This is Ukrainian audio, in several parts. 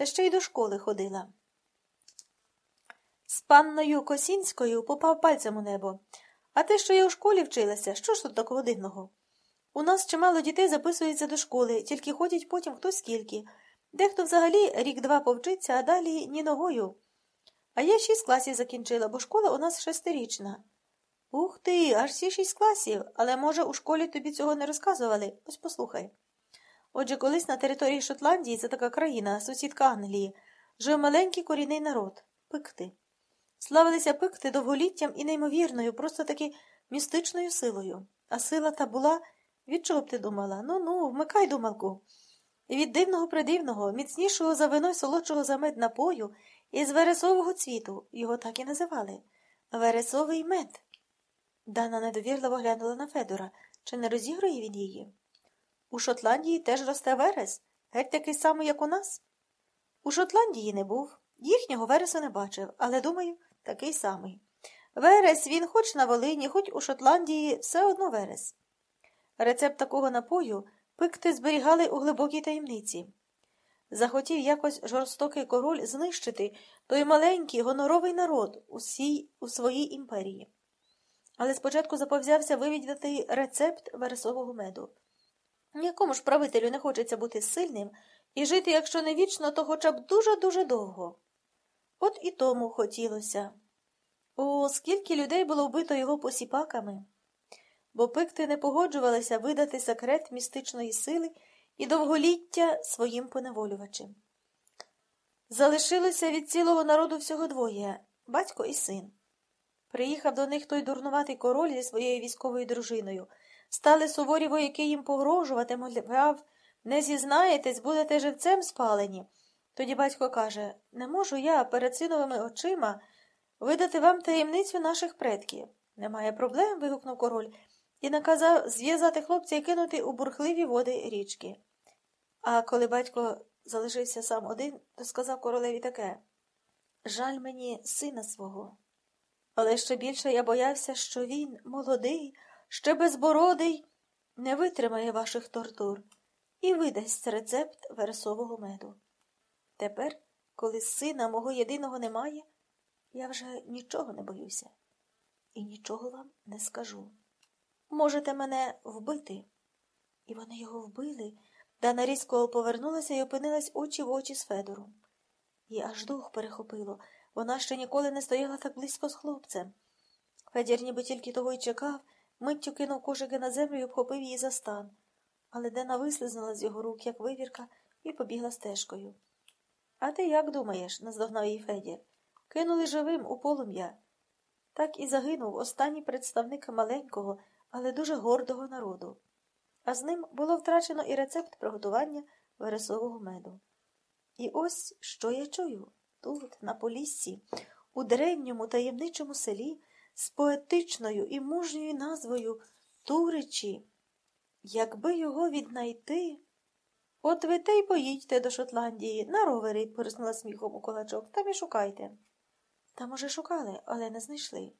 та ще й до школи ходила. З панною Косінською попав пальцем у небо. А те, що я у школі вчилася, що ж тут такого дивного? У нас чимало дітей записується до школи, тільки ходять потім хто скільки. Дехто взагалі рік-два повчиться, а далі ні ногою. А я шість класів закінчила, бо школа у нас шестирічна. Ух ти, аж всі шість класів, але, може, у школі тобі цього не розказували? Ось послухай. Отже, колись на території Шотландії, це така країна, сусідка Англії, жив маленький корінний народ пикти. Славилися пикти довголіттям і неймовірною, просто таки містичною силою. А сила та була, від чого б ти думала? Ну ну, вмикай думалку. Від дивного придивного, міцнішого за вино солодшого за мед напою із вересового цвіту, його так і називали вересовий мед. Дана недовірливо глянула на Федора. Чи не розігрує він її? У Шотландії теж росте верес, геть такий самий, як у нас. У Шотландії не був, їхнього вересу не бачив, але, думаю, такий самий. Верес він хоч на Волині, хоч у Шотландії, все одно верес. Рецепт такого напою пикти зберігали у глибокій таємниці. Захотів якось жорстокий король знищити той маленький гоноровий народ усій, у своїй імперії. Але спочатку заповзявся вивідати рецепт вересового меду. Нікому ж правителю не хочеться бути сильним і жити, якщо не вічно, то хоча б дуже-дуже довго. От і тому хотілося. О, скільки людей було вбито його посіпаками, бо пикти не погоджувалися видати секрет містичної сили і довголіття своїм поневолювачем. Залишилося від цілого народу всього двоє батько і син. Приїхав до них той дурнуватий король зі своєю військовою дружиною. Стали суворі вояки їм погрожувати, мовляв, не зізнаєтесь, будете живцем спалені. Тоді батько каже Не можу я перед синовими очима видати вам таємницю наших предків. Немає проблем. вигукнув король і наказав зв'язати хлопця і кинути у бурхливі води річки. А коли батько залишився сам один, то сказав королеві таке Жаль мені сина свого. Але ще більше я боявся, що він, молодий, ще безбородий, не витримає ваших тортур і видасть рецепт вересового меду. Тепер, коли сина мого єдиного немає, я вже нічого не боюся і нічого вам не скажу. Можете мене вбити. І вони його вбили. Дана різко повернулася і опинилась очі в очі з Федором. І аж дух перехопило. Вона ще ніколи не стояла так близько з хлопцем. Федір ніби тільки того й чекав, миттю кинув кошики на землю і обхопив її за стан. Але Дена вислизнула з його рук, як вивірка, і побігла стежкою. А ти як думаєш? наздогнав її Федір. Кинули живим у полум'я. Так і загинув останній представник маленького, але дуже гордого народу. А з ним було втрачено і рецепт приготування вересового меду. І ось що я чую тут, на Поліссі, у древньому таємничому селі з поетичною і мужньою назвою Туричі. Якби його віднайти. От ви те й поїдьте до Шотландії, на ровери, пориснула сміхом у кулачок, там і шукайте. Там уже шукали, але не знайшли.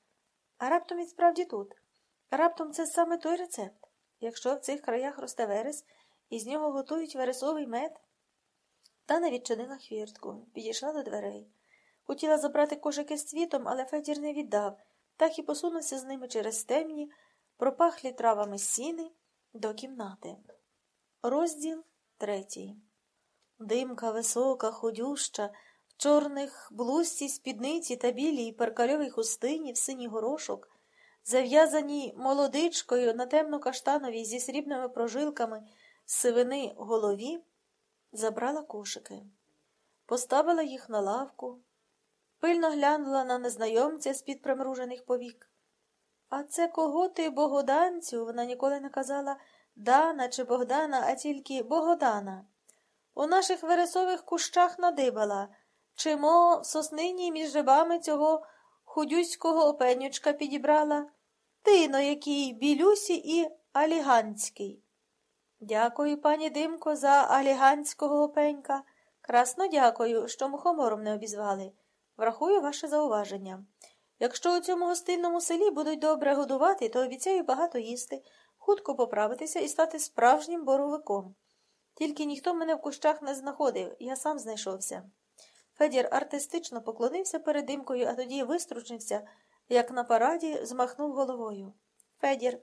А раптом він справді тут. Раптом це саме той рецепт. Якщо в цих краях росте верес, і з нього готують вересовий мед. Тана відчинила хвіртку, підійшла до дверей. Хотіла забрати кошики з цвітом, але Федір не віддав, так і посунувся з ними через темні, пропахлі травами сіни до кімнати. Розділ третій. Димка висока, ходюща, в чорних блузці, спідниці та білій перкальовій хустині в синій горошок, зав'язаній молодичкою на темно-каштановій зі срібними прожилками сивини голові, забрала кошики, поставила їх на лавку, пильно глянула на незнайомця з-під примружених повік. А це кого ти, богоданцю? Вона ніколи не казала Дана чи Богдана, а тільки Богодана. У наших вересових кущах надибала, чимо в соснині між жибами цього худюського опенючка підібрала. Тино який білюсі і аліганський. Дякую, пані Димко, за аліганського опенька. Красно дякую, що мухомором не обізвали. Врахую ваше зауваження. Якщо у цьому гостинному селі будуть добре годувати, то обіцяю багато їсти, хутко поправитися і стати справжнім боровиком. Тільки ніхто мене в кущах не знаходив, я сам знайшовся. Федір артистично поклонився перед димкою, а тоді вистручився, як на параді, змахнув головою. Федір,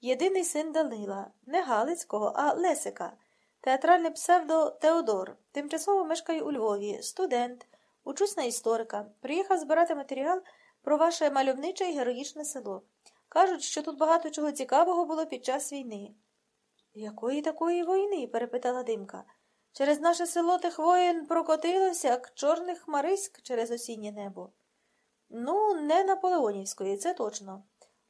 єдиний син Данила, не Галицького, а Лесика, театральний псевдо Теодор, тимчасово мешкаю у Львові, студент, учусь на історика, приїхав збирати матеріал про ваше мальовниче і героїчне село. Кажуть, що тут багато чого цікавого було під час війни. Якої такої війни? перепитала димка. Через наше село тих воїн прокотилося, як чорних хмариськ через осіннє небо. Ну, не наполеонівської, це точно.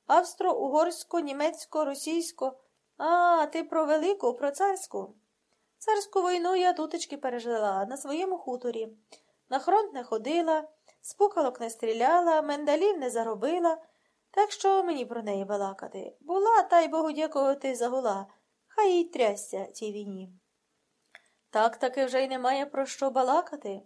Австро-угорсько, німецько, російсько. А, ти про велику, про царську. Царську війну я тутечки пережила на своєму хуторі. На фронт не ходила, спукалок не стріляла, мендалів не заробила, так що мені про неї балакати. Була, та й Богу дякувати, загула. Хай їй трясся тій війні. Так таки вже й немає про що балакати.